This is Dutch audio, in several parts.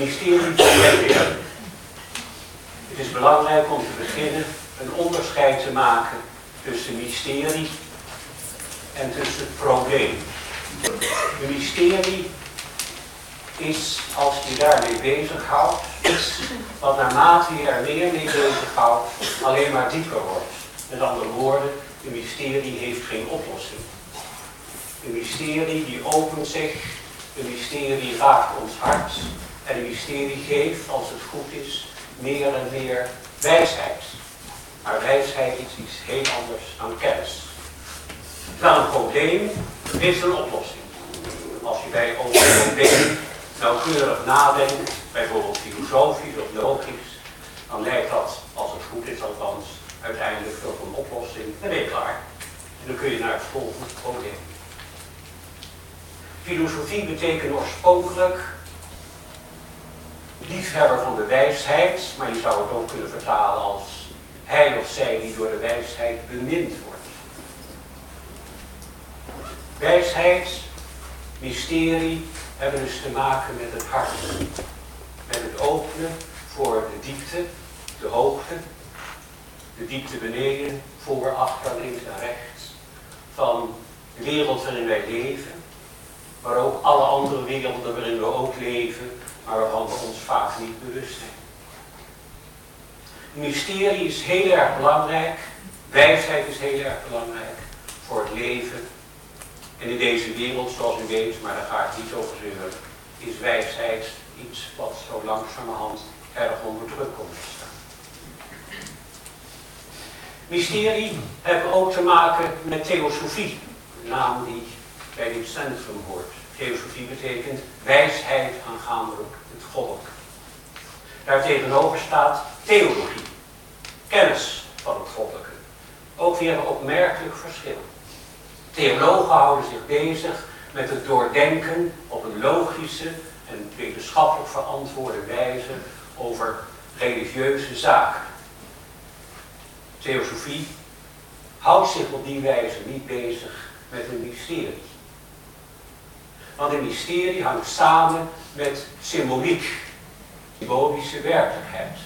mysterie van. Het is belangrijk om te beginnen een onderscheid te maken tussen mysterie en tussen probleem. Een mysterie is, als je daarmee bezighoudt, iets wat naarmate je er meer mee bezighoudt, alleen maar dieper wordt. Met andere woorden, een mysterie heeft geen oplossing. Een mysterie die opent zich, een mysterie raakt ons hart en een mysterie geeft, als het goed is, meer en meer wijsheid. Maar wijsheid is iets heel anders dan kennis. Terwijl een probleem is een oplossing. Als je bij over een probleem nauwkeurig nadenkt, bijvoorbeeld filosofisch of logisch, dan leidt dat, als het goed is althans, uiteindelijk tot een oplossing. Dan ben je klaar. En dan kun je naar het volgende probleem. Filosofie betekent oorspronkelijk liefhebber van de wijsheid, maar je zou het ook kunnen vertalen als hij of zij die door de wijsheid bemind wordt. Wijsheid, mysterie hebben dus te maken met het hart. Met het openen voor de diepte, de hoogte, de diepte beneden, voor, achter, links en rechts. Van de wereld waarin wij leven, maar ook alle andere werelden waarin we ook leven, waarvan we ons vaak niet bewust zijn. Mysterie is heel erg belangrijk, wijsheid is heel erg belangrijk voor het leven. En in deze wereld, zoals u weet, maar daar ga ik niet over zeuren, is wijsheid iets wat zo langzamerhand erg onder druk komt te staan. Mysterie hebben ook te maken met theosofie, de naam die bij dit centrum hoort. Theosofie betekent wijsheid aangaande goddelijke. Daartegenover staat theologie, kennis van het goddelijke. Ook weer een opmerkelijk verschil. Theologen houden zich bezig met het doordenken op een logische en wetenschappelijk verantwoorde wijze over religieuze zaken. Theosofie houdt zich op die wijze niet bezig met een mysterie. Want een mysterie hangt samen met symboliek, symbolische werkelijkheid.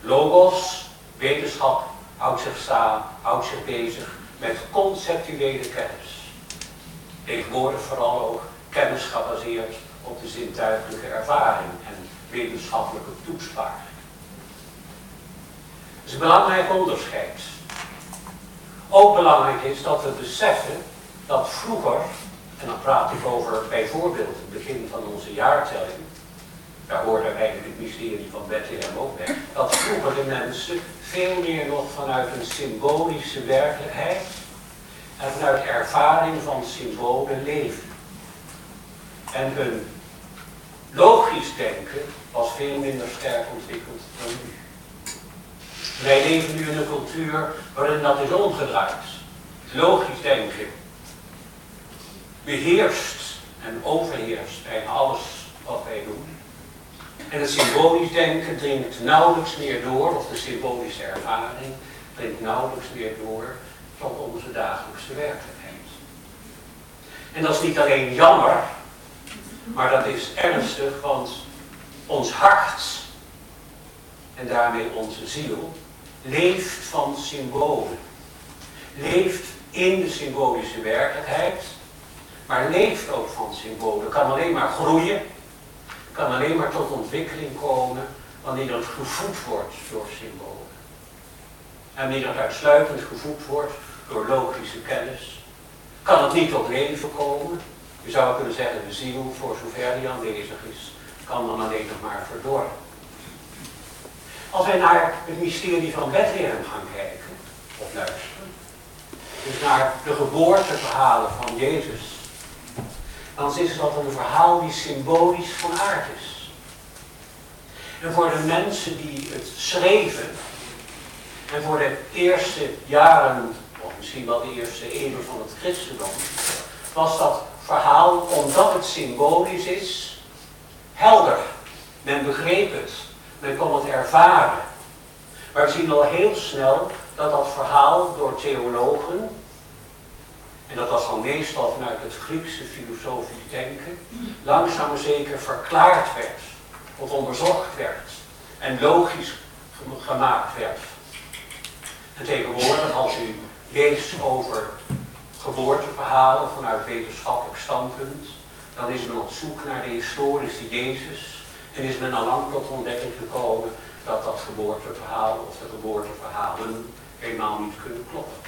Logos, wetenschap, houdt zich, staan, houdt zich bezig met conceptuele kennis. Tegenwoordig vooral ook kennis gebaseerd op de zintuigelijke ervaring en wetenschappelijke toespraak. Dat is een belangrijk onderscheid. Ook belangrijk is dat we beseffen dat vroeger, en dan praat ik over bijvoorbeeld het begin van onze jaartelling, daar hoort er eigenlijk het mysterie van Bethlehem ook bij, dat vroeger de mensen veel meer nog vanuit een symbolische werkelijkheid en vanuit ervaring van symbolen leven. En hun logisch denken was veel minder sterk ontwikkeld dan nu. Wij leven nu in een cultuur waarin dat is omgedraaid. Logisch denken beheerst en overheerst bijna alles wat wij doen. En het symbolisch denken dringt nauwelijks meer door, of de symbolische ervaring dringt nauwelijks meer door tot onze dagelijkse werkelijkheid. En dat is niet alleen jammer, maar dat is ernstig, want ons hart en daarmee onze ziel leeft van symbolen. Leeft in de symbolische werkelijkheid, maar leeft ook van symbolen. Kan alleen maar groeien kan alleen maar tot ontwikkeling komen wanneer het gevoed wordt door symbolen. En wanneer het uitsluitend gevoed wordt door logische kennis, kan het niet tot leven komen. Je zou kunnen zeggen, de ziel, voor zover die aanwezig is, kan dan alleen nog maar verdorren. Als wij naar het mysterie van Bethlehem gaan kijken, of luisteren, dus naar de geboorteverhalen van Jezus dan is dat een verhaal die symbolisch van aard is. En voor de mensen die het schreven, en voor de eerste jaren, of misschien wel de eerste eeuwen van het christendom, was dat verhaal, omdat het symbolisch is, helder. Men begreep het, men kon het ervaren. Maar we zien al heel snel dat dat verhaal door theologen en dat was dan meestal vanuit het Griekse filosofisch denken, langzaam maar zeker verklaard werd of onderzocht werd en logisch gemaakt werd. En tegenwoordig, als u leest over geboorteverhalen vanuit wetenschappelijk standpunt, dan is men op zoek naar de historische Jezus en is men al lang tot ontdekking gekomen dat dat geboorteverhaal of de geboorteverhalen helemaal niet kunnen kloppen.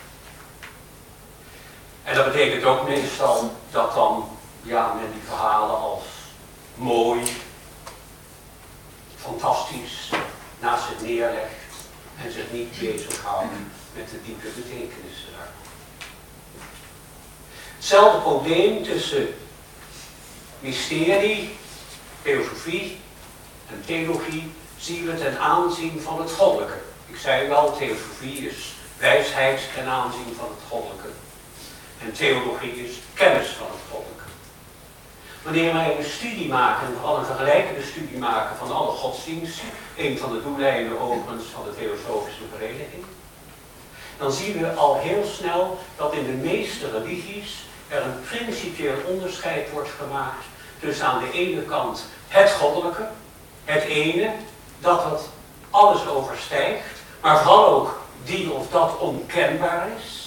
En dat betekent ook meestal dat dan ja, men die verhalen als mooi, fantastisch naast zich neerlegt en zich niet bezighoudt met de diepe betekenissen daarvan. Hetzelfde probleem tussen mysterie, filosofie en theologie zien we ten aanzien van het goddelijke. Ik zei wel, theosofie is wijsheid ten aanzien van het goddelijke. En theologie is kennis van het goddelijke. Wanneer wij een studie maken, al een vergelijkende studie maken van alle godsdiensten, een van de doeleinden overigens van de Theosofische Vereniging, dan zien we al heel snel dat in de meeste religies er een principieel onderscheid wordt gemaakt tussen aan de ene kant het goddelijke, het ene, dat het alles overstijgt, maar vooral ook die of dat onkenbaar is.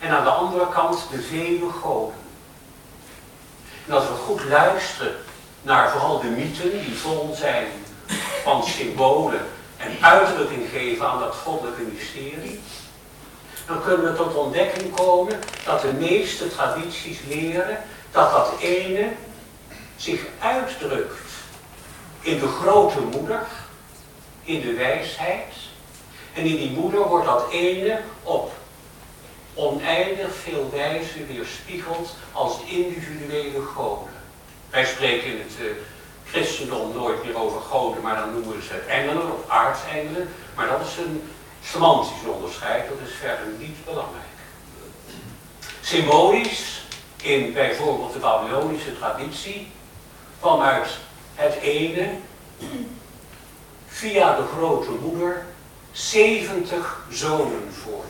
En aan de andere kant de vele goden. En als we goed luisteren naar vooral de mythen die vol zijn van symbolen en uitdrukking geven aan dat goddelijke mysterie, dan kunnen we tot ontdekking komen dat de meeste tradities leren dat dat ene zich uitdrukt in de grote moeder, in de wijsheid. En in die moeder wordt dat ene op oneindig veel wijze weerspiegeld als individuele goden. Wij spreken in het uh, christendom nooit meer over goden, maar dan noemen we ze engelen of aartsengelen. Maar dat is een semantisch onderscheid, dat is verder niet belangrijk. Symbolisch, in bijvoorbeeld de Babylonische traditie, vanuit het ene, via de grote moeder, 70 zonen voort.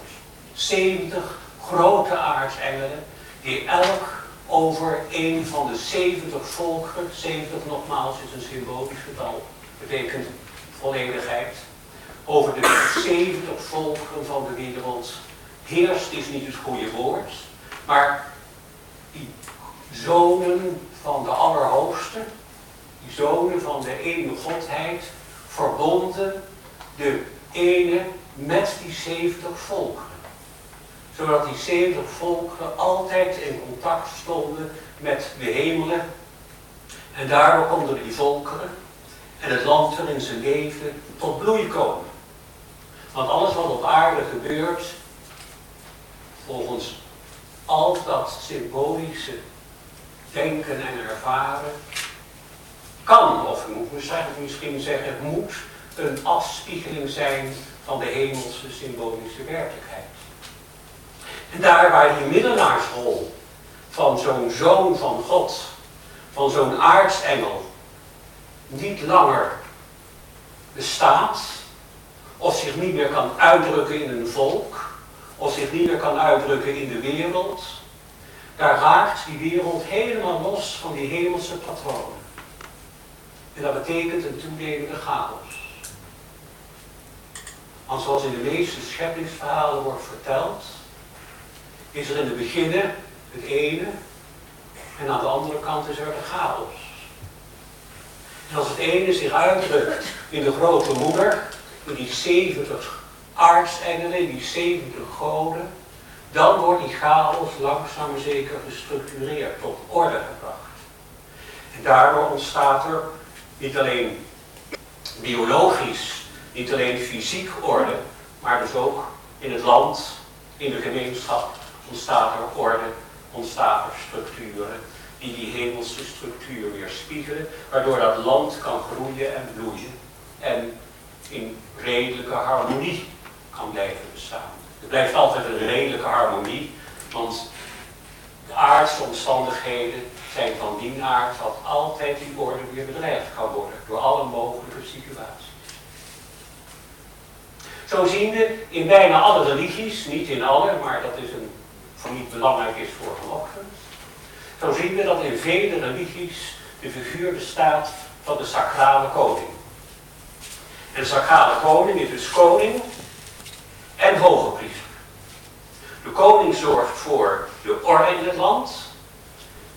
70 grote aartsengelen, die elk over een van de 70 volkeren, 70 nogmaals is een symbolisch getal, betekent volledigheid, over de 70 volkeren van de wereld heerst is niet het goede woord, maar die zonen van de Allerhoogste, die zonen van de ene godheid, verbonden de ene met die 70 volkeren. Zodat die 70 volkeren altijd in contact stonden met de hemelen. En daardoor konden die volkeren en het land er in zijn leven tot bloei komen. Want alles wat op aarde gebeurt, volgens al dat symbolische denken en ervaren, kan, of moet misschien zeggen, moet een afspiegeling zijn van de hemelse symbolische werkelijkheid. En daar waar die middelaarsrol van zo'n zoon van God, van zo'n aartsengel, niet langer bestaat, of zich niet meer kan uitdrukken in een volk, of zich niet meer kan uitdrukken in de wereld, daar raakt die wereld helemaal los van die hemelse patronen. En dat betekent een toenemende chaos. Want zoals in de meeste scheppingsverhalen wordt verteld, is er in het begin het ene en aan de andere kant is er de chaos. En als het ene zich uitdrukt in de grote moeder, in die 70 aartsengelen, die 70 goden, dan wordt die chaos langzaam zeker gestructureerd, tot orde gebracht. En daardoor ontstaat er niet alleen biologisch, niet alleen fysiek orde, maar dus ook in het land, in de gemeenschap ontstaat er orde, ontstaat er structuren die die hemelse structuur weer spiegelen, waardoor dat land kan groeien en bloeien en in redelijke harmonie kan blijven bestaan. Er blijft altijd een redelijke harmonie, want de aardse omstandigheden zijn van die aard dat altijd die orde weer bedreigd kan worden door alle mogelijke situaties. Zo zien we in bijna alle religies, niet in alle, maar dat is een niet belangrijk is voor vanochtend. Zo zien we dat in vele religies de figuur bestaat van de sacrale koning. En de sacrale koning is dus koning en hoge priester. De koning zorgt voor de orde in het land.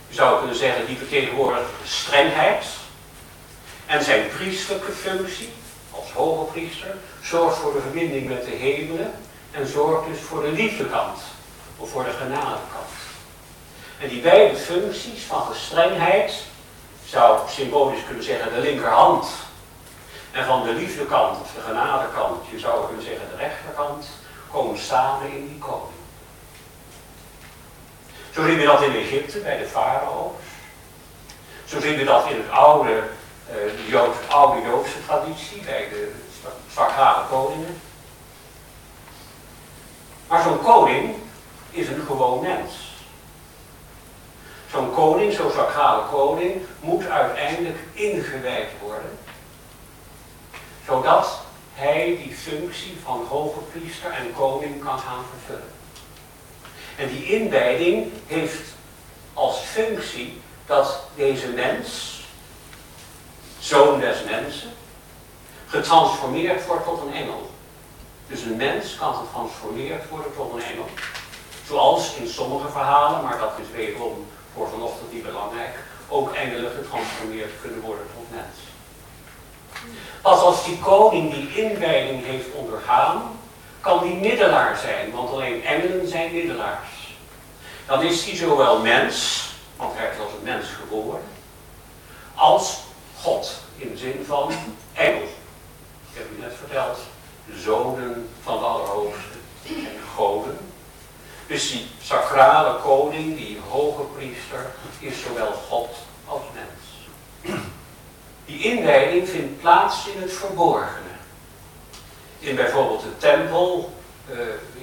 Je zou kunnen zeggen, die vertegenwoordigt strengheid. En zijn priestelijke functie, als hoge priester, zorgt voor de verbinding met de hemelen. En zorgt dus voor de liefdekant, of voor de genadekant. En die beide functies van gestrengheid, zou symbolisch kunnen zeggen de linkerhand. En van de liefdekant, of de genadekant, je zou kunnen zeggen de rechterkant, komen samen in die koning. Zo zien we dat in Egypte bij de farao's. Zo zien we dat in het oude, de oude Joodse traditie bij de sacrale koningen. Maar zo'n koning is een gewoon mens. Zo'n koning, zo'n sacrale koning, moet uiteindelijk ingewijd worden. Zodat hij die functie van hoge priester en koning kan gaan vervullen. En die inwijding heeft als functie dat deze mens, zoon des mensen, getransformeerd wordt tot een engel. Dus een mens kan getransformeerd worden tot een engel. Zoals in sommige verhalen, maar dat is wederom voor vanochtend niet belangrijk, ook engelen getransformeerd kunnen worden tot mens. Pas als die koning die inwijding heeft ondergaan, kan die middelaar zijn, want alleen engelen zijn middelaars. Dan is hij zowel mens, want hij is als een mens geboren, als God, in de zin van engel. Ik heb u net verteld, zonen van de Allerhoogste en goden. Dus die sacrale koning, die hoge priester, is zowel God als mens. Die inwijding vindt plaats in het verborgene. In bijvoorbeeld de tempel uh,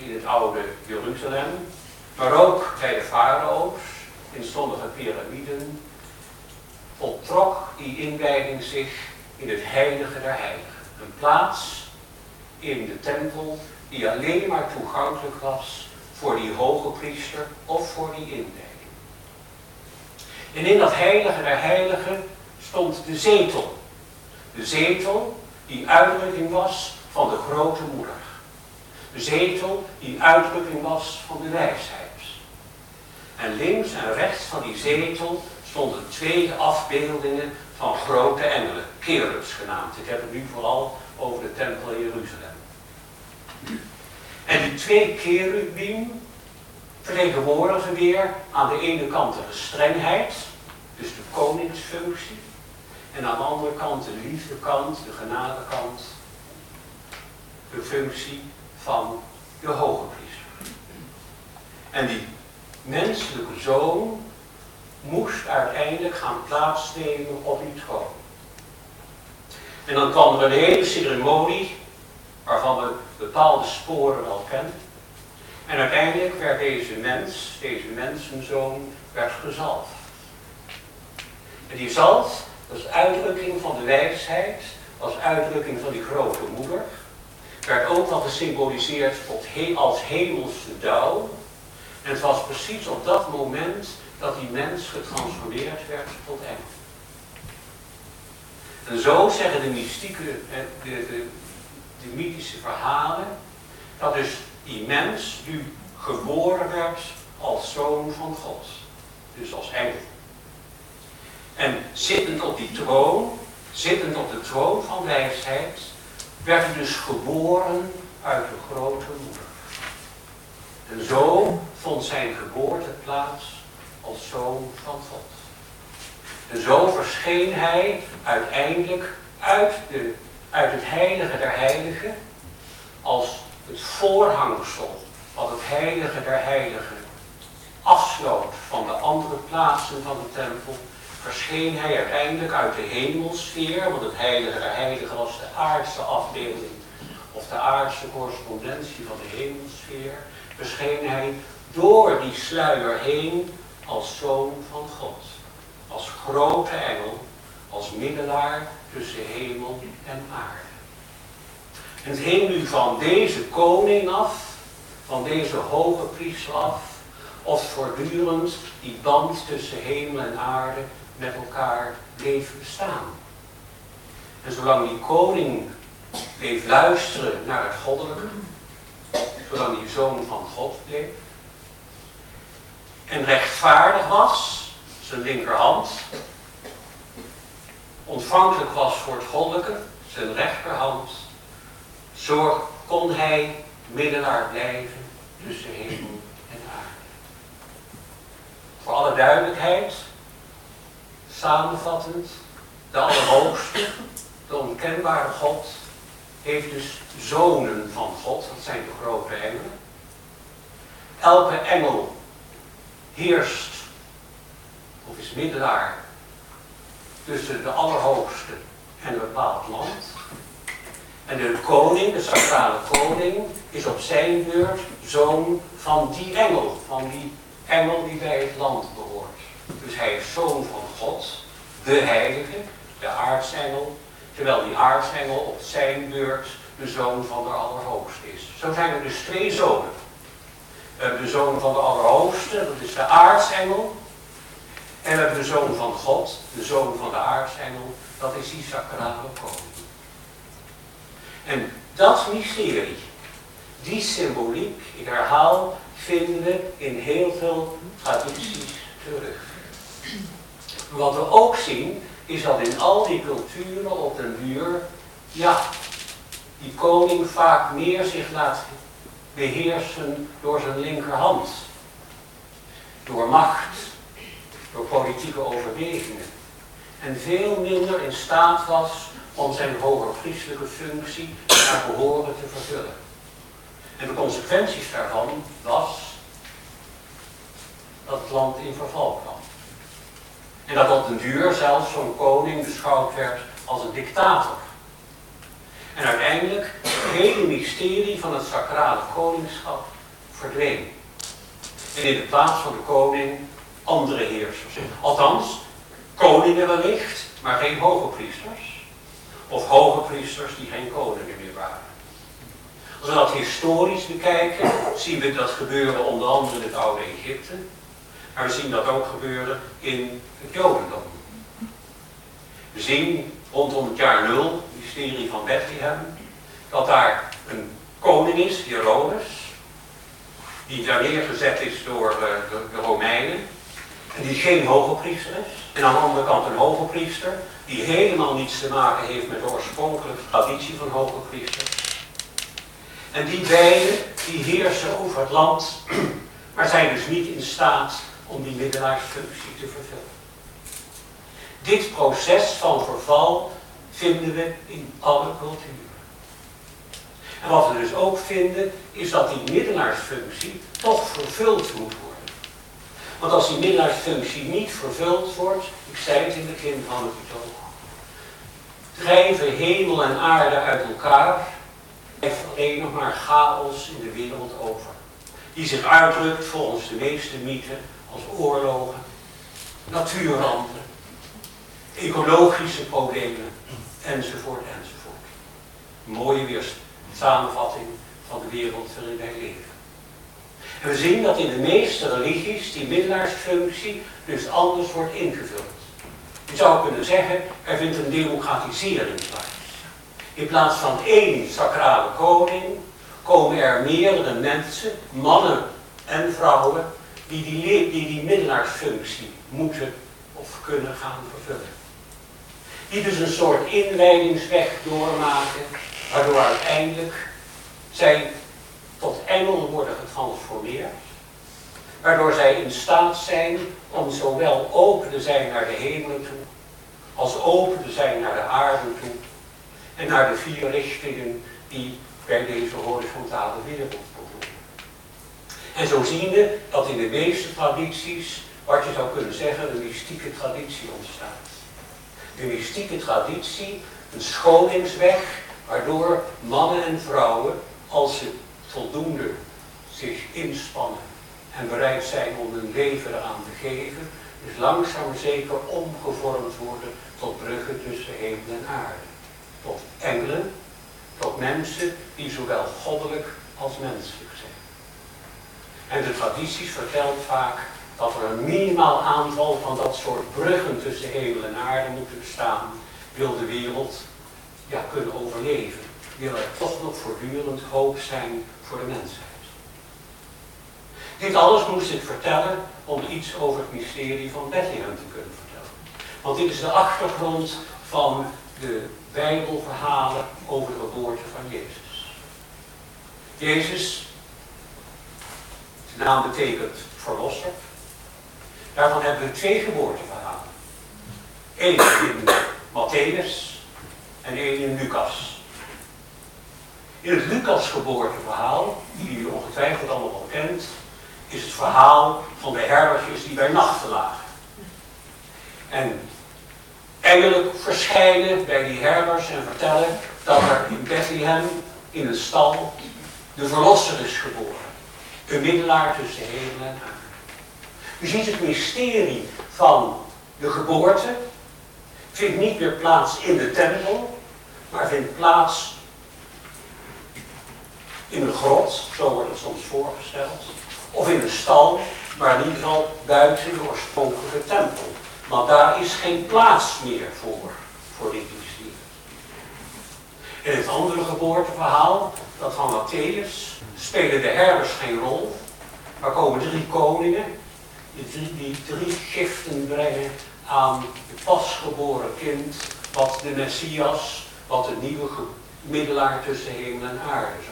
in het oude Jeruzalem, maar ook bij de farao's, in sommige piramiden, voltrok die inwijding zich in het heilige der heiligen. Een plaats in de tempel die alleen maar toegankelijk was voor die hoge priester of voor die inwijding. En in dat heilige der heiligen stond de zetel. De zetel die uitdrukking was van de grote moeder. De zetel die uitdrukking was van de wijsheid. En links en rechts van die zetel stonden twee afbeeldingen van grote engelen, kerubs genaamd. Ik heb het nu vooral over de tempel in Jeruzalem. En die twee kerubim vertegenwoordigen weer aan de ene kant de strengheid, dus de koningsfunctie, en aan de andere kant de liefdekant, de genadekant, de functie van de hoge priester. En die menselijke zoon moest uiteindelijk gaan plaatsnemen op die troon. En dan kwam er een hele ceremonie waarvan we bepaalde sporen wel kennen. En uiteindelijk werd deze mens, deze mensenzoon, werd gezalfd. En die zalf was uitdrukking van de wijsheid, was uitdrukking van die grote moeder. Werd ook wel gesymboliseerd als hemelse dauw. En het was precies op dat moment dat die mens getransformeerd werd tot engel. En zo zeggen de mystieke, de, de, de mythische verhalen, dat dus die mens nu geboren werd als zoon van God. Dus als engel. En zittend op die troon, zittend op de troon van wijsheid, werd hij dus geboren uit de grote moeder. En zo vond zijn geboorte plaats als zoon van God. En zo verscheen hij uiteindelijk uit, de, uit het heilige der heiligen als het voorhangsel wat het heilige der heiligen afsloot van de andere plaatsen van de tempel, verscheen hij uiteindelijk uit de hemelsfeer, want het heilige der heiligen was de aardse afbeelding of de aardse correspondentie van de hemelsfeer, verscheen hij door die sluier heen als zoon van God. Als grote engel, als middelaar tussen hemel en aarde. En het hing nu van deze koning af, van deze hoge priester af, of voortdurend die band tussen hemel en aarde met elkaar bleef bestaan. En zolang die koning bleef luisteren naar het goddelijke, zolang hij zoon van God bleef, en rechtvaardig was, zijn linkerhand, ontvankelijk was voor het goddelijke, zijn rechterhand, zo kon hij middelaar blijven tussen hemel en aarde. Voor alle duidelijkheid, samenvattend, de Allerhoogste, de onkenbare God, heeft dus zonen van God, dat zijn de grote engelen. Elke engel heerst, of is middelaar, tussen de Allerhoogste en een bepaald land. En de koning, de sacrale koning, is op zijn beurt zoon van die engel, van die engel die bij het land behoort. Dus hij is zoon van God, de heilige, de aartsengel, terwijl die aartsengel op zijn beurt de zoon van de Allerhoogste is. Zo zijn er dus twee zonen. De zoon van de Allerhoogste, dat is de aartsengel. En we hebben de zoon van God, de zoon van de aartsengel, dat is die sacrale koning. En dat mysterie, die symboliek, ik herhaal, vinden we in heel veel tradities terug. Wat we ook zien, is dat in al die culturen op den duur, ja, die koning vaak meer zich laat beheersen door zijn linkerhand. Door macht, door politieke overwegingen. En veel minder in staat was om zijn hogerpriestelijke functie naar behoren te vervullen. En de consequenties daarvan was dat het land in verval kwam. En dat op den duur zelfs zo'n koning beschouwd werd als een dictator. En uiteindelijk het hele mysterie van het sacrale koningschap verdween. En in de plaats van de koning andere heersers. Althans, koningen wellicht, maar geen hoge priesters. Of hoge priesters die geen koningen meer waren. Als we dat historisch bekijken, zien we dat gebeuren onder andere in het oude Egypte. Maar we zien dat ook gebeuren in het Jodendom. We zien rondom het jaar nul, het mysterie van Bethlehem, dat daar een koning is, Herodes, die daar neergezet is door de, de Romeinen, en die geen hoge priester is. En aan de andere kant een hoge priester, die helemaal niets te maken heeft met de oorspronkelijke traditie van hoge priesters. En die beiden, die heersen over het land, maar zijn dus niet in staat om die middelaarsfunctie te vervullen. Dit proces van verval vinden we in alle culturen. En wat we dus ook vinden, is dat die middelaarsfunctie toch vervuld moet worden. Want als die middelaarsfunctie niet vervuld wordt, ik zei het in het begin van het betoog, drijven hemel en aarde uit elkaar, blijft alleen nog maar chaos in de wereld over. Die zich uitdrukt volgens de meeste mythen als oorlogen, natuurrampen, ecologische problemen, enzovoort, enzovoort. mooie weer samenvatting van de wereld waarin wij leven. We zien dat in de meeste religies die middelaarsfunctie dus anders wordt ingevuld. Je zou kunnen zeggen, er vindt een democratisering plaats. In plaats van één sacrale koning komen er meerdere mensen, mannen en vrouwen, die die, die, die middelaarsfunctie moeten of kunnen gaan vervullen. Die dus een soort inwijdingsweg doormaken, waardoor uiteindelijk zij tot engel worden getransformeerd, waardoor zij in staat zijn om zowel open te zijn naar de hemelen toe, als open te zijn naar de aarde toe en naar de vier richtingen die bij deze horizontale wereld behoren. En zo zien we dat in de meeste tradities, wat je zou kunnen zeggen, een mystieke traditie ontstaat. Een mystieke traditie, een scholingsweg, waardoor mannen en vrouwen, als ze voldoende zich inspannen en bereid zijn om hun leven eraan te geven, dus langzaam zeker omgevormd worden tot bruggen tussen hemel en aarde. Tot engelen, tot mensen die zowel goddelijk als menselijk zijn. En de tradities vertelt vaak dat er een minimaal aantal van dat soort bruggen tussen hemel en aarde moeten bestaan, wil de wereld ja, kunnen overleven, wil er toch nog voortdurend hoop zijn voor de mensheid. Dit alles moest ik vertellen om iets over het mysterie van Bethlehem te kunnen vertellen. Want dit is de achtergrond van de Bijbelverhalen over de geboorte van Jezus. Jezus, zijn naam betekent verlosser. Daarvan hebben we twee geboorteverhalen. Eén in Matthäus en één in Lucas. In het Lucas geboorteverhaal, die u ongetwijfeld allemaal kent, is het verhaal van de herdertjes die bij nachten lagen. En engelen verschijnen bij die herders en vertellen dat er in Bethlehem, in een stal, de verlosser is geboren. Een middelaar tussen hemel en aarde. U ziet het mysterie van de geboorte vindt niet meer plaats in de tempel, maar vindt plaats in een grot, zo wordt het soms voorgesteld, of in een stal, maar in ieder geval buiten de oorspronkelijke tempel. Want daar is geen plaats meer voor, voor dit mysterie. In het andere geboorteverhaal, dat van Matthäus, spelen de herders geen rol, maar komen drie koningen, die, die drie giften brengen aan het pasgeboren kind, wat de Messias, wat de nieuwe middelaar tussen hemel en aarde.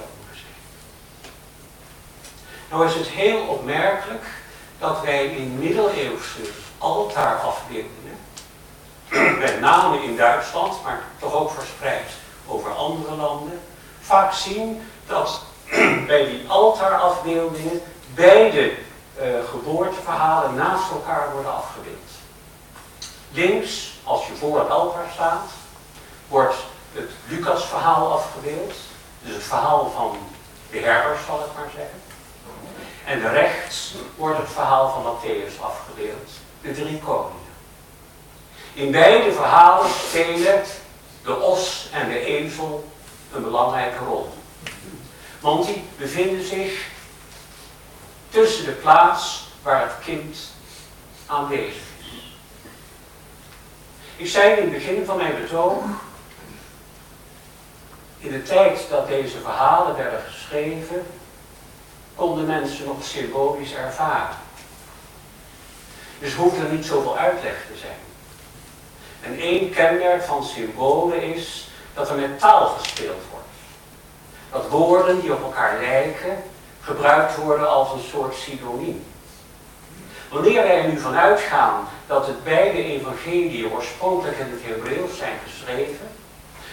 Nou is het heel opmerkelijk dat wij in middeleeuwse altaarafbeeldingen, met name in Duitsland, maar toch ook verspreid over andere landen, vaak zien dat bij die altaarafbeeldingen beide uh, geboorteverhalen naast elkaar worden afgebeeld. Links, als je voor het altaar staat, wordt het Lucas-verhaal afgebeeld. Dus het verhaal van de herders, zal ik maar zeggen. En rechts wordt het verhaal van Matthäus afgebeeld, de drie koningen. In beide verhalen spelen de os en de ezel een belangrijke rol. Want die bevinden zich tussen de plaats waar het kind aanwezig is. Ik zei in het begin van mijn betoog, in de tijd dat deze verhalen werden geschreven, konden mensen nog symbolisch ervaren. Dus hoeft er niet zoveel uitleg te zijn. En één kenmerk van symbolen is dat er met taal gespeeld wordt. Dat woorden die op elkaar lijken, gebruikt worden als een soort synoniem. Wanneer wij er nu vanuit gaan dat het beide evangelieën oorspronkelijk in het Hebreeuws zijn geschreven,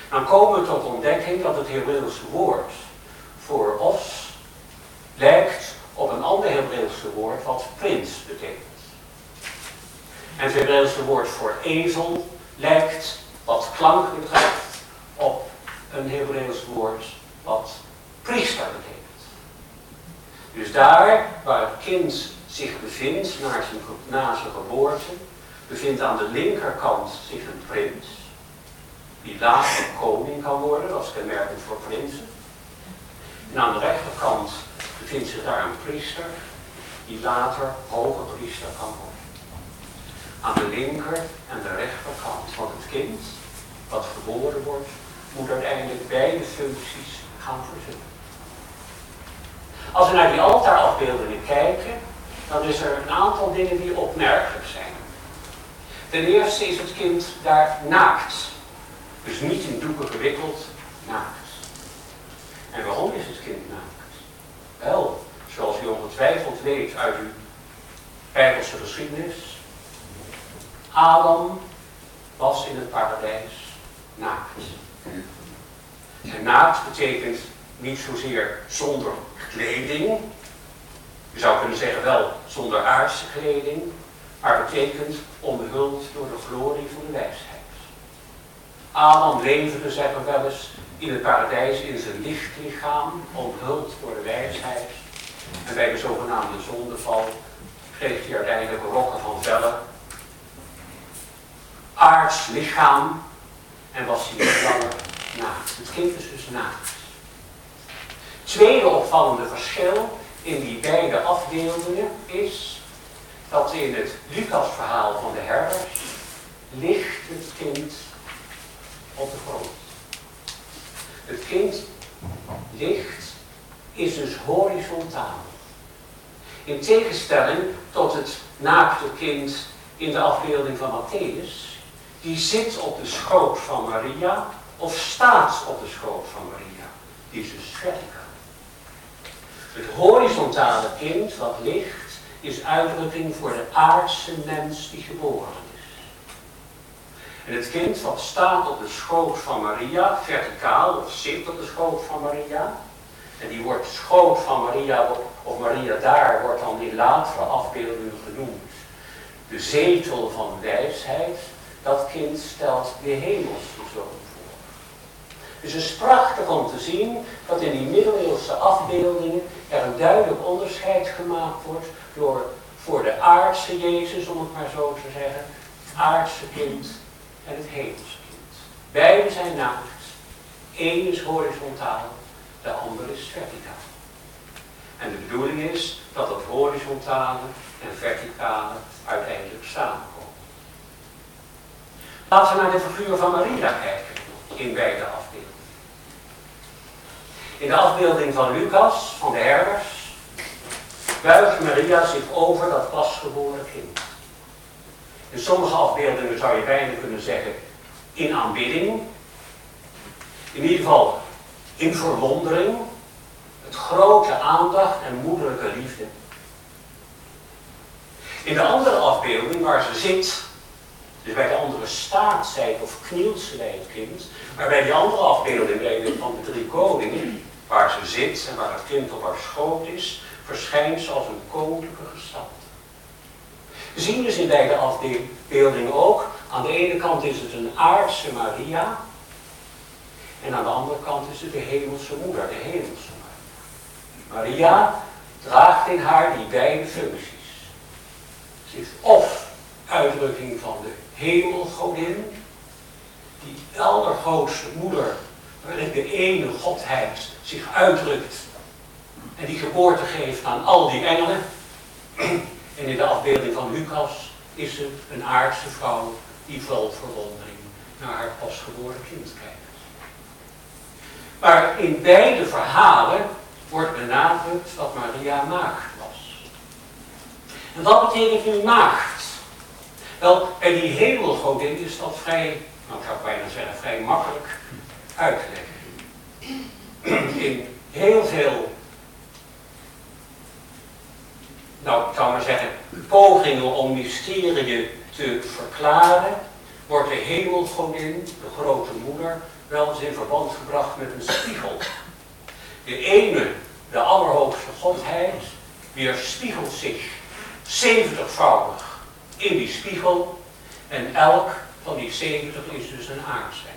dan komen we tot ontdekking dat het Hebreeuwse woord voor os lijkt op een ander Hebreeuwse woord wat prins betekent. En het Hebreeuwse woord voor ezel lijkt wat klank betreft op een Hebreeuws woord wat priester betekent. Dus daar waar het kind zich bevindt na zijn, na zijn geboorte, bevindt aan de linkerkant zich een prins, die later koning kan worden, dat is kenmerkend voor prinsen. En aan de rechterkant bevindt zich daar een priester, die later hoge priester kan worden. Aan de linker en de rechterkant van het kind, wat geboren wordt, moet uiteindelijk beide functies gaan vervullen. Als we naar die altaarafbeeldingen kijken, dan is er een aantal dingen die opmerkelijk zijn. Ten eerste is het kind daar naakt. Dus niet in doeken gewikkeld, naakt. En waarom is het kind Wel, zoals u ongetwijfeld weet uit uw Bijbelse geschiedenis. Adam was in het paradijs naakt. En naakt betekent niet zozeer zonder kleding. Je zou kunnen zeggen wel zonder aardse kleding, maar betekent omhuld door de glorie van de wijsheid. Adam leverde, zeggen we wel eens, in het paradijs in zijn lichtlichaam, omhuld door de wijsheid. En bij de zogenaamde zondeval kreeg hij uiteindelijk rokken van vellen, aards lichaam en was hij niet langer naakt. Het kind is dus naakt. Tweede opvallende verschil in die beide afbeeldingen is dat in het Lucas-verhaal van de herders ligt het kind op de grond. Het kind, licht, is dus horizontaal. In tegenstelling tot het naakte kind in de afbeelding van Matthäus, die zit op de schoot van Maria of staat op de schoot van Maria. Die is dus verticaal. Het horizontale kind wat ligt, is uitdrukking voor de aardse mens die geboren. En het kind wat staat op de schoot van Maria, verticaal, of zit op de schoot van Maria, en die wordt schoot van Maria, of Maria daar, wordt dan in latere afbeeldingen genoemd. De zetel van wijsheid, dat kind stelt de hemelse zoon voor. Dus het is prachtig om te zien dat in die middeleeuwse afbeeldingen er een duidelijk onderscheid gemaakt wordt door voor de aardse Jezus, om het maar zo te zeggen, aardse kind en het hemelse kind. Beide zijn naakt. Eén is horizontaal, de ander is verticaal. En de bedoeling is dat het horizontale en verticale uiteindelijk samenkomen. Laten we naar de figuur van Maria kijken in beide afbeeldingen. In de afbeelding van Lucas, van de herders, buigt Maria zich over dat pasgeboren kind. In sommige afbeeldingen zou je bijna kunnen zeggen in aanbidding. In ieder geval in verwondering. Het grote aandacht en moederlijke liefde. In de andere afbeelding waar ze zit, dus bij de andere staat zij of knielt ze het kind. Maar bij die andere afbeelding van de drie koningen, waar ze zit en waar het kind op haar schoot is, verschijnt ze als een koninklijke gestalte. Zien dus in beide afbeeldingen ook, aan de ene kant is het een aardse Maria, en aan de andere kant is het de hemelse moeder, de hemelse Maria. Maria draagt in haar die beide functies. Ze is of uitdrukking van de hemelgodin, die allergrootste moeder, waarin de ene godheid zich uitdrukt en die geboorte geeft aan al die engelen. En in de afbeelding van Lucas is ze een aardse vrouw die vol verwondering naar haar pasgeboren kind kijkt. Maar in beide verhalen wordt benadrukt dat Maria maagd was. En wat betekent nu maagd? Wel, bij die hemelgodin is dat vrij, nou ik zou bijna zeggen, vrij makkelijk uit te leggen. In heel veel nou ik zou maar zeggen, pogingen om mysteriën te verklaren, wordt de hemelgodin, de grote moeder, wel eens in verband gebracht met een spiegel. De ene, de allerhoogste godheid, weerspiegelt zich zeventigvoudig in die spiegel en elk van die zeventig is dus een aardsengel.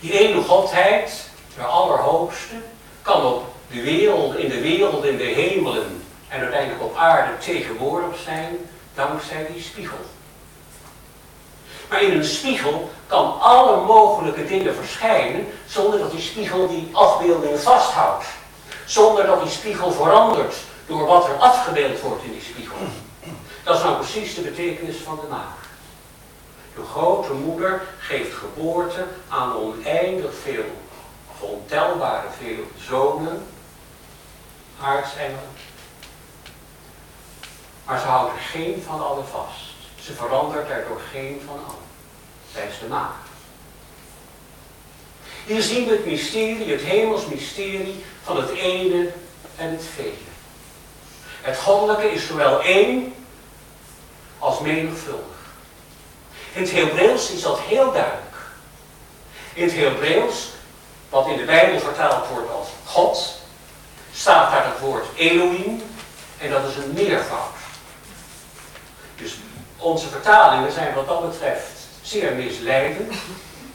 Die ene godheid, de allerhoogste, kan op de wereld, in de wereld, in de hemelen en uiteindelijk op aarde tegenwoordig zijn dankzij die spiegel. Maar in een spiegel kan alle mogelijke dingen verschijnen zonder dat die spiegel die afbeelding vasthoudt. Zonder dat die spiegel verandert door wat er afgebeeld wordt in die spiegel. Dat is nou precies de betekenis van de naam. De grote moeder geeft geboorte aan oneindig veel, of ontelbare veel zonen, aardsengelen, maar ze houdt er geen van allen vast. Ze verandert er door geen van allen. Zij is de maagd. Hier zien we het mysterie, het hemels mysterie van het ene en het vele. Het goddelijke is zowel één als menigvuldig. In het Hebreeuws is dat heel duidelijk. In het Hebreeuws, wat in de Bijbel vertaald wordt als God, staat daar het woord Elohim en dat is een meervoud. Dus onze vertalingen zijn wat dat betreft zeer misleidend.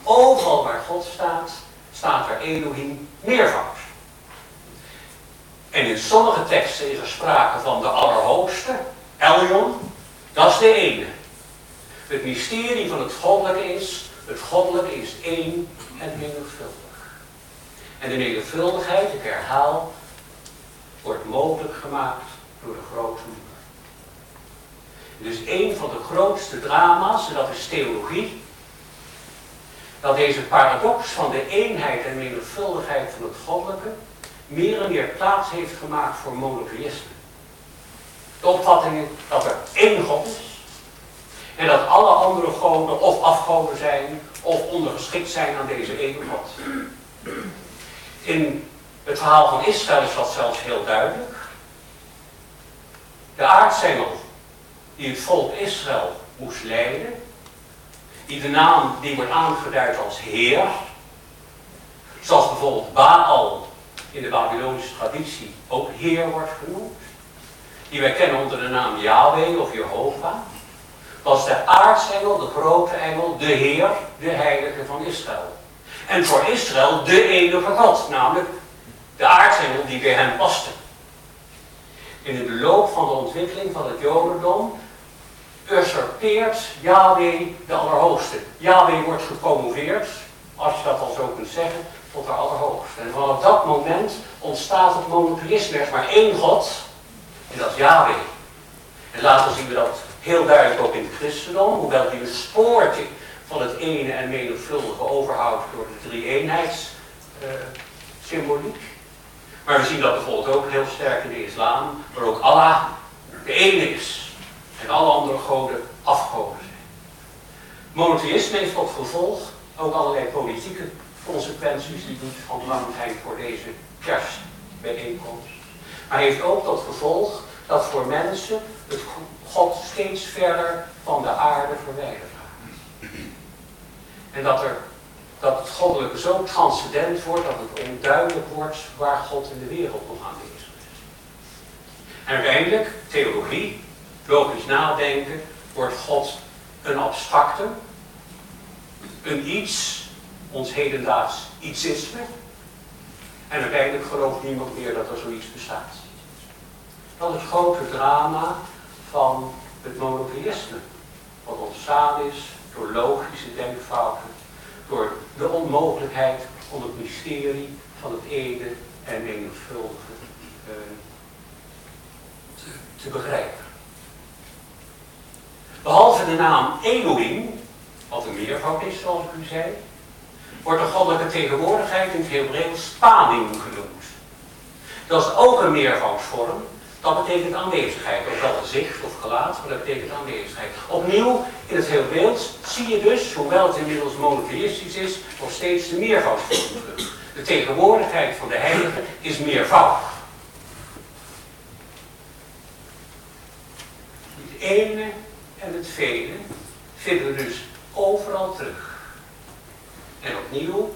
Overal waar God staat, staat er Elohim meervoud. En in sommige teksten is er sprake van de Allerhoogste, Elion, dat is de ene. Het mysterie van het goddelijke is, het goddelijke is één en menigvuldig. En de menigvuldigheid, ik herhaal, wordt mogelijk gemaakt door de grote dus een van de grootste drama's, en dat is theologie, dat deze paradox van de eenheid en menigvuldigheid van het goddelijke meer en meer plaats heeft gemaakt voor monotheïsme. De opvatting dat er één God is en dat alle andere goden of afgoden zijn of ondergeschikt zijn aan deze ene God. In het verhaal van Israël is dat zelfs heel duidelijk. De aartsengel die het volk Israël moest leiden, die de naam die wordt aangeduid als Heer, zoals bijvoorbeeld Baal in de Babylonische traditie ook Heer wordt genoemd, die wij kennen onder de naam Yahweh of Jehovah, was de aartsengel, de grote engel, de Heer, de Heilige van Israël. En voor Israël de enige God, namelijk de aartsengel die bij hem paste. In de loop van de ontwikkeling van het Jodendom usurpeert Yahweh de Allerhoogste. Yahweh wordt gepromoveerd, als je dat al zo kunt zeggen, tot de Allerhoogste. En vanaf dat moment ontstaat het monotheïsme. Er maar één God, en dat is Yahweh. En later zien we dat heel duidelijk ook in het christendom, hoewel die een spoortje van het ene en menigvuldige overhoudt door de drie eenheids uh, symboliek. Maar we zien dat bijvoorbeeld ook heel sterk in de islam, waar ook Allah de ene is en alle andere goden afgoden zijn. Monotheïsme heeft tot gevolg ook allerlei politieke consequenties die niet van belang zijn voor deze kerstbijeenkomst. Maar heeft ook tot gevolg dat voor mensen het God steeds verder van de aarde verwijderd raakt. En dat, er, dat het goddelijke zo transcendent wordt dat het onduidelijk wordt waar God in de wereld nog aanwezig is. En uiteindelijk, theologie, logisch nadenken, wordt God een abstracte, een iets, ons hedendaags ietsisme. En uiteindelijk gelooft niemand meer dat er zoiets bestaat. Dat is het grote drama van het monotheïsme. Wat ontstaan is door logische denkfouten, door de onmogelijkheid om het mysterie van het ene en menigvuldige uh, te, te begrijpen. Behalve de naam Elohim, wat een meervoud is zoals ik u zei, wordt de goddelijke tegenwoordigheid in het Hebreeuws spaning genoemd. Dat is ook een meervoudsvorm, dat betekent aanwezigheid, ook wel gezicht of gelaat, maar dat betekent aanwezigheid. Opnieuw, in het Hebreeuws zie je dus, hoewel het inmiddels monotheïstisch is, nog steeds de meervoudsvorm De tegenwoordigheid van de heilige is meervoudig. Het ene en het vele vinden we dus overal terug. En opnieuw,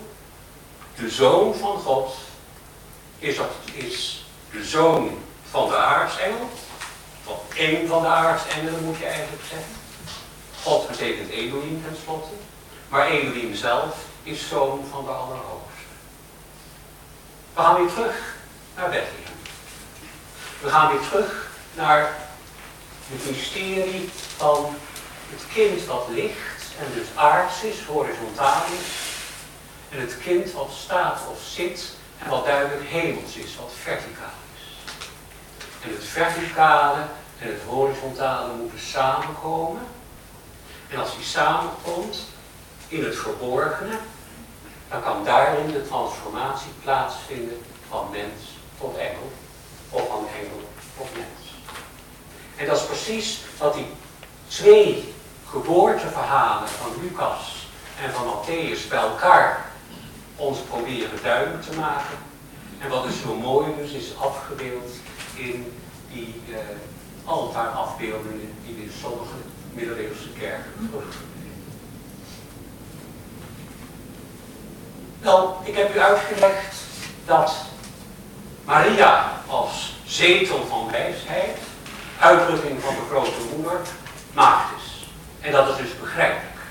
de Zoon van God is, is de Zoon van de aartsengel. Van één van de aartsengelen moet je eigenlijk zeggen. God betekent Elohim tenslotte. Maar Elohim zelf is zoon van de Allerhoogste. We gaan weer terug naar Bethlehem. We gaan weer terug naar het mysterie van het kind wat licht en dus aards is, horizontaal is. En het kind wat staat of zit en wat duidelijk hemels is, wat verticaal is. En het verticale en het horizontale moeten samenkomen. En als die samenkomt in het verborgene, dan kan daarin de transformatie plaatsvinden van mens tot engel, of van engel tot mens. En dat is precies wat die twee geboorteverhalen van Lucas en van Matthäus bij elkaar ons proberen duidelijk te maken. En wat dus zo mooi dus is afgebeeld in die uh, altaarafbeeldingen die in sommige middeleeuwse kerken terugvinden. Wel, ik heb u uitgelegd dat Maria als zetel van wijsheid uitdrukking van de grote moeder maagd is. En dat is dus begrijpelijk.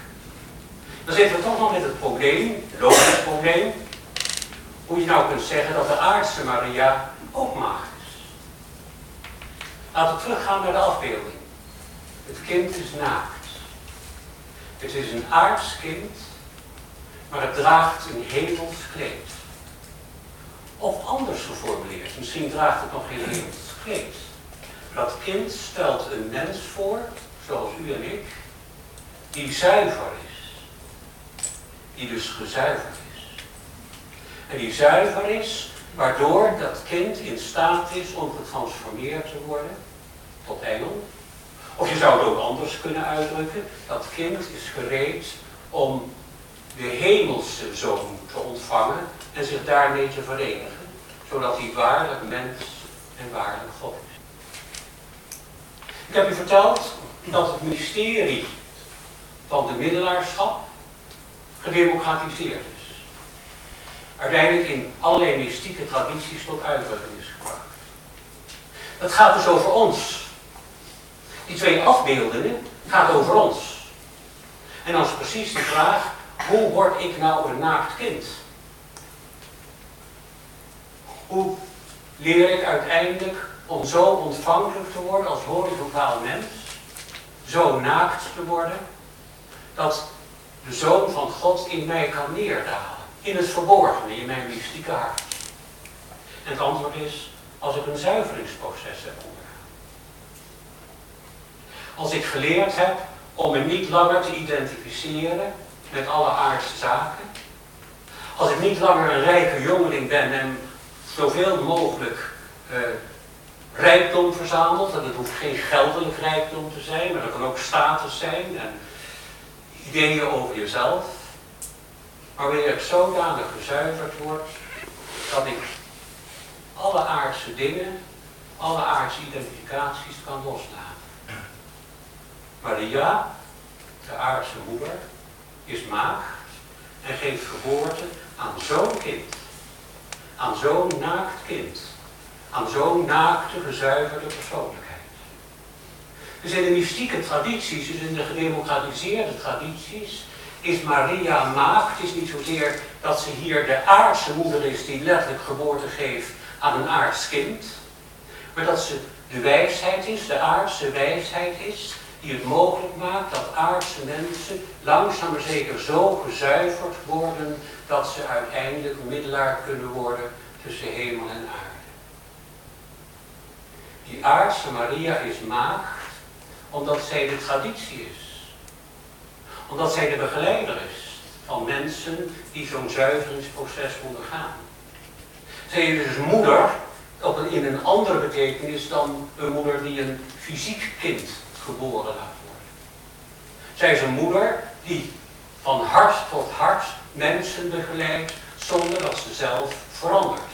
Dan zitten we toch nog met het probleem, het logisch probleem, hoe je nou kunt zeggen dat de aardse Maria ook maagd is. Laten we teruggaan naar de afbeelding. Het kind is naakt. Het is een aards kind, maar het draagt een hemels kleed. Of anders geformuleerd, misschien draagt het nog geen hemels kleed. Dat kind stelt een mens voor, zoals u en ik, die zuiver is. die dus gezuiverd is. En die zuiver is, waardoor dat kind in staat is om getransformeerd te worden tot engel. Of je zou het ook anders kunnen uitdrukken, dat kind is gereed om de hemelse zoon te ontvangen en zich daarmee te verenigen, zodat hij waarlijk mens en waarlijk God is. Ik heb u verteld dat het mysterie van de middelaarschap gedemocratiseerd is. Uiteindelijk in allerlei mystieke tradities tot uitdrukking is gebracht. Het gaat dus over ons. Die twee afbeeldingen gaat over ons. En dan is precies de vraag, hoe word ik nou een naakt kind? Hoe leer ik uiteindelijk om zo ontvankelijk te worden als horizontaal mens, zo naakt te worden, dat de Zoon van God in mij kan neerdalen. In het verborgene, in mijn mystieke hart. En het antwoord is, als ik een zuiveringsproces heb ondergaan. Als ik geleerd heb om me niet langer te identificeren met alle aardse zaken. Als ik niet langer een rijke jongeling ben en zoveel mogelijk uh, rijkdom verzamelt. En dat hoeft geen geldelijk rijkdom te zijn, maar dat kan ook status zijn en ideeën over jezelf. Maar wanneer ik zodanig gezuiverd word, dat ik alle aardse dingen, alle aardse identificaties kan loslaten. Maria, de aardse moeder, is maagd en geeft geboorte aan zo'n kind. Aan zo'n naakt kind. Aan zo'n naakte, gezuiverde persoonlijkheid. Dus in de mystieke tradities, dus in de gedemocratiseerde tradities, is Maria maagd. is niet zozeer dat ze hier de aardse moeder is die letterlijk geboorte geeft aan een aards kind. Maar dat ze de wijsheid is, de aardse wijsheid is, die het mogelijk maakt dat aardse mensen langzaam maar zeker zo gezuiverd worden dat ze uiteindelijk middelaar kunnen worden tussen hemel en aarde. Die aardse Maria is maagd omdat zij de traditie is. Omdat zij de begeleider is van mensen die zo'n zuiveringsproces ondergaan. Zij is dus moeder op een, in een andere betekenis dan een moeder die een fysiek kind geboren laat worden. Zij is een moeder die van hart tot hart mensen begeleidt zonder dat ze zelf verandert.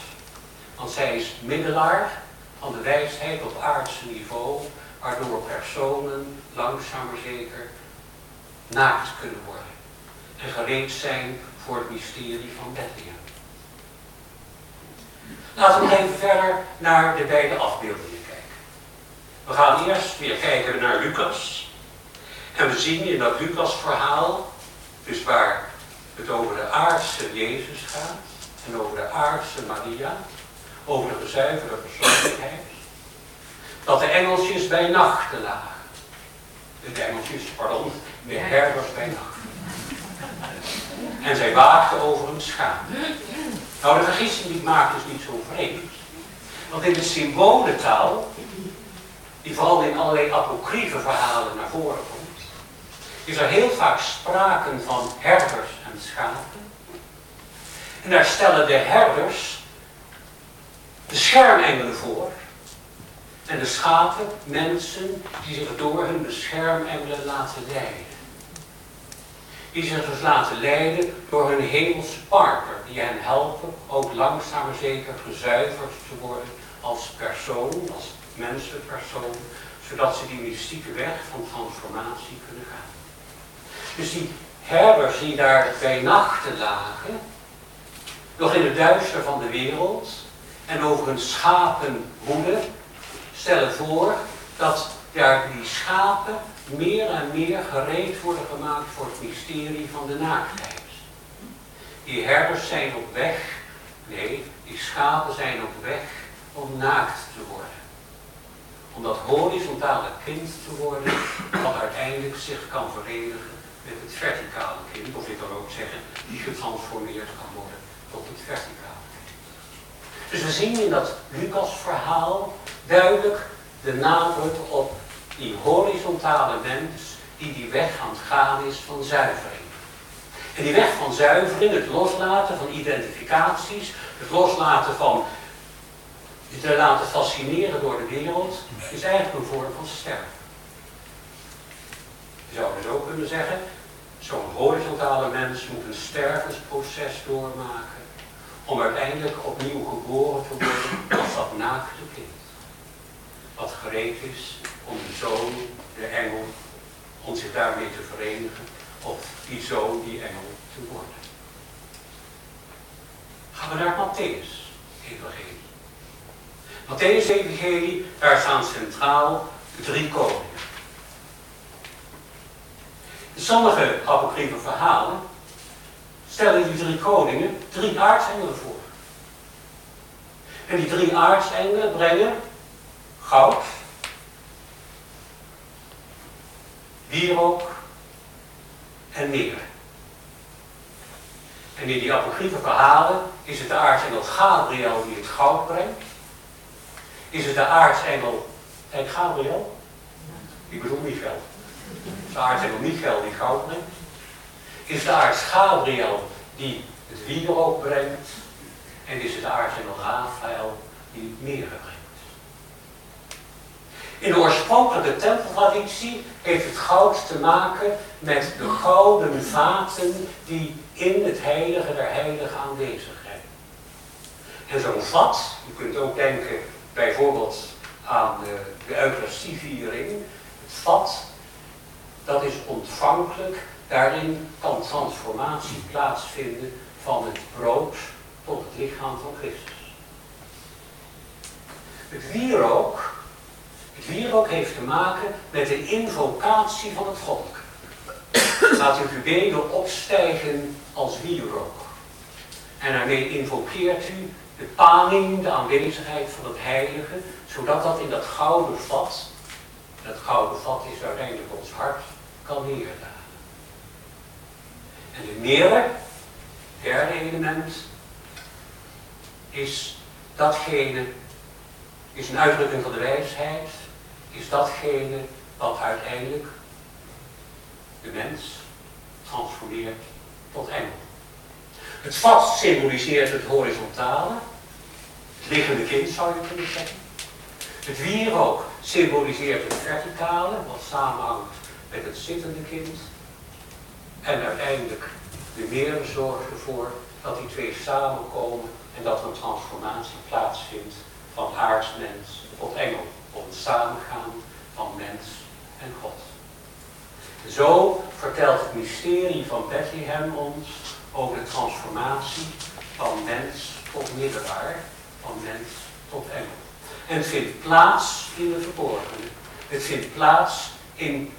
Want zij is middelaar van de wijsheid op aardse niveau, waardoor personen langzaam zeker naakt kunnen worden en gereed zijn voor het mysterie van Bethlehem. Laten we even verder naar de beide afbeeldingen. We gaan eerst weer kijken naar Lucas. En we zien in dat Lucas-verhaal, dus waar het over de aardse Jezus gaat en over de aardse Maria, over de gezuiverde persoonlijkheid, dat de engeltjes bij nachten lagen. De engeltjes, pardon, de herders bij nacht. En zij waakten over hun schaap. Nou, de vergissing die maakt dus niet zo vreemd. Want in de symbolentaal die vooral in allerlei apocryfe verhalen naar voren komt, is er heel vaak sprake van herders en schapen. En daar stellen de herders de schermengelen voor. En de schapen mensen die zich door hun beschermengelen laten leiden. Die zich dus laten leiden door hun hemelse partner, die hen helpen ook langzaam maar zeker gezuiverd te worden als persoon, als mensenpersoon, zodat ze die mystieke weg van transformatie kunnen gaan. Dus die herders die daar bij nachten lagen, nog in het duister van de wereld en over hun schapen woeden, stellen voor dat daar die schapen meer en meer gereed worden gemaakt voor het mysterie van de naaktheid. Die herders zijn op weg, nee, die schapen zijn op weg om naakt te worden om dat horizontale kind te worden, wat uiteindelijk zich kan verenigen met het verticale kind, of ik kan ook zeggen, die getransformeerd kan worden tot het verticale. Dus we zien in dat Lucas-verhaal duidelijk de nadruk op die horizontale mens die die weg aan het gaan is van zuivering. En die weg van zuivering, het loslaten van identificaties, het loslaten van je te laten fascineren door de wereld, is eigenlijk een vorm van sterven. Je zou dus ook kunnen zeggen, zo'n horizontale mens moet een stervensproces doormaken om uiteindelijk opnieuw geboren te worden als dat naakte kind. Wat gereed is om de zoon, de engel, om zich daarmee te verenigen of die zoon, die engel te worden. Gaan we naar Matthäus, evangelie. Matthäus evangelie, daar staan centraal drie koningen. In sommige apocryfe verhalen stellen die drie koningen drie aartsengelen voor. En die drie aartsengelen brengen goud, wierook en meer. En in die apocryfe verhalen is het de aartsengel Gabriel die het goud brengt. Is het de aartsengel, kijk Gabriel? Ik bedoel Michael. Is de aartsengel Michael die goud brengt? Is de aarts Gabriel die het wierook brengt? En is het de aartsengel Raphaël die het meer brengt? In de oorspronkelijke tempeltraditie heeft het goud te maken met de gouden vaten die in het heilige der heiligen aanwezig zijn. En zo'n vat, je kunt ook denken bijvoorbeeld aan de, de Eucharistieviering, het vat, dat is ontvankelijk, daarin kan transformatie plaatsvinden van het brood tot het lichaam van Christus. Het wierook het wierook heeft te maken met de invocatie van het volk. Laat u uw benen opstijgen als wierook. En daarmee invokeert u de paling, de aanwezigheid van het heilige, zodat dat in dat gouden vat, dat gouden vat is uiteindelijk ons hart, kan neerdalen. En de mere, derde element, is datgene, is een uitdrukking van de wijsheid, is datgene wat uiteindelijk de mens transformeert tot engel. Het vat symboliseert het horizontale, het liggende kind zou je kunnen zeggen. Het wierook symboliseert het verticale, wat samenhangt met het zittende kind. En uiteindelijk de meer zorgt ervoor dat die twee samenkomen en dat een transformatie plaatsvindt van aardsmens tot engel op het samengaan van mens en God. Zo vertelt het mysterie van Bethlehem ons over de transformatie van mens tot middelaar, van mens tot engel. En het vindt plaats in de verborgene. Het vindt plaats in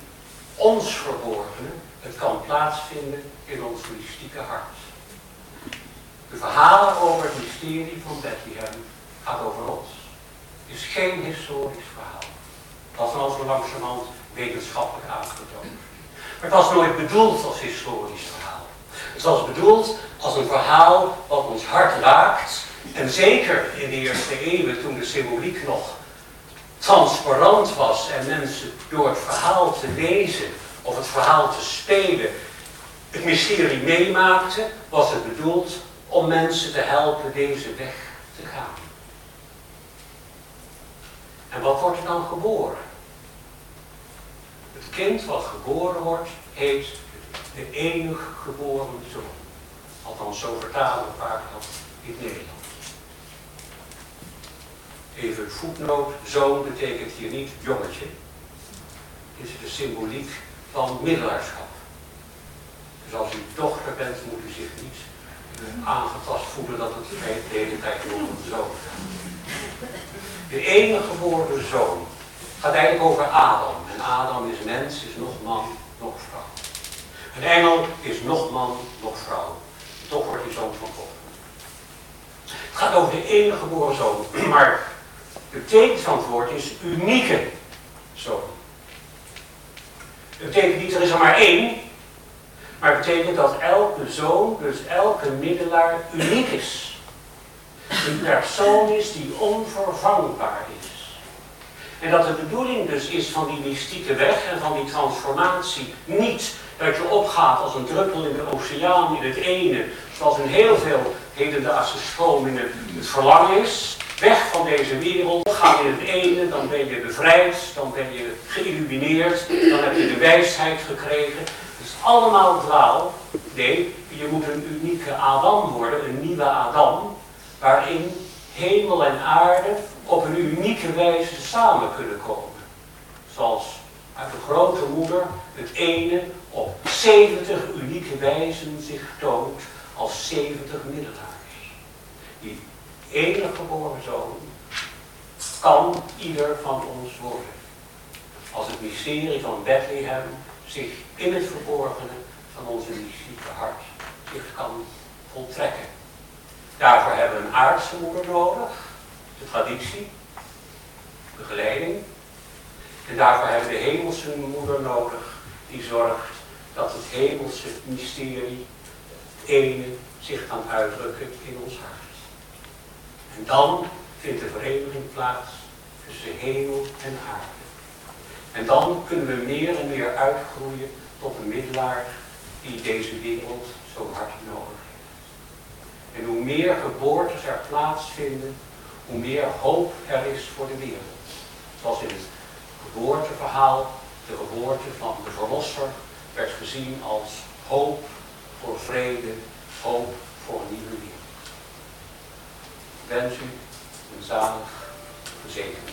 ons verborgene. Het kan plaatsvinden in ons mystieke hart. De verhalen over het mysterie van Bethlehem gaat over ons is geen historisch verhaal. Dat was zo langzamerhand wetenschappelijk aangetoond. Maar het was nooit bedoeld als historisch verhaal. Het was bedoeld als een verhaal wat ons hart raakt. En zeker in de eerste eeuwen, toen de symboliek nog transparant was en mensen door het verhaal te lezen of het verhaal te spelen het mysterie meemaakten, was het bedoeld om mensen te helpen deze weg te gaan. En wat wordt er dan geboren? Het kind wat geboren wordt, heet de enig geboren zoon. Althans, zo vertalen we vaak dat in het Nederlands. Even voetnoot, zoon betekent hier niet jongetje. Dit is de symboliek van middelaarschap. Dus als u dochter bent, moet u zich niet aangetast voelen dat het de hele tijd om een zoon de enige geboren zoon. gaat eigenlijk over Adam. En Adam is mens, is nog man, nog vrouw. Een engel is nog man, nog vrouw. toch wordt hij zoon van God. Het gaat over de enige geboren zoon. Maar betekenis van het woord is unieke zoon. Het betekent niet er is er maar één. Maar het betekent dat elke zoon, dus elke middelaar, uniek is een persoon is die onvervangbaar is. En dat de bedoeling dus is van die mystieke weg en van die transformatie niet dat je opgaat als een druppel in de oceaan in het ene, zoals in heel veel hedendaagse stromingen het verlangen is. Weg van deze wereld, ga in het ene, dan ben je bevrijd, dan ben je geïllumineerd, dan heb je de wijsheid gekregen. Het is allemaal dwaal. Nee, je moet een unieke Adam worden, een nieuwe Adam, waarin hemel en aarde op een unieke wijze samen kunnen komen. Zoals uit de grote moeder het ene op 70 unieke wijzen zich toont als 70 middelaars. Enige geboren zoon kan ieder van ons worden. Als het mysterie van Bethlehem zich in het verborgene van onze mystieke hart zich kan voltrekken. Daarvoor hebben we een aardse moeder nodig, de traditie, begeleiding. En daarvoor hebben we de hemelse moeder nodig, die zorgt dat het hemelse mysterie, het ene, zich kan uitdrukken in ons hart. En dan vindt de vereniging plaats tussen hemel en aarde. En dan kunnen we meer en meer uitgroeien tot een middelaar die deze wereld zo hard nodig heeft. En hoe meer geboortes er plaatsvinden, hoe meer hoop er is voor de wereld. Zoals in het geboorteverhaal, de geboorte van de Verlosser werd gezien als hoop voor vrede, hoop voor een nieuwe wereld. Wens u een zalig, gezegend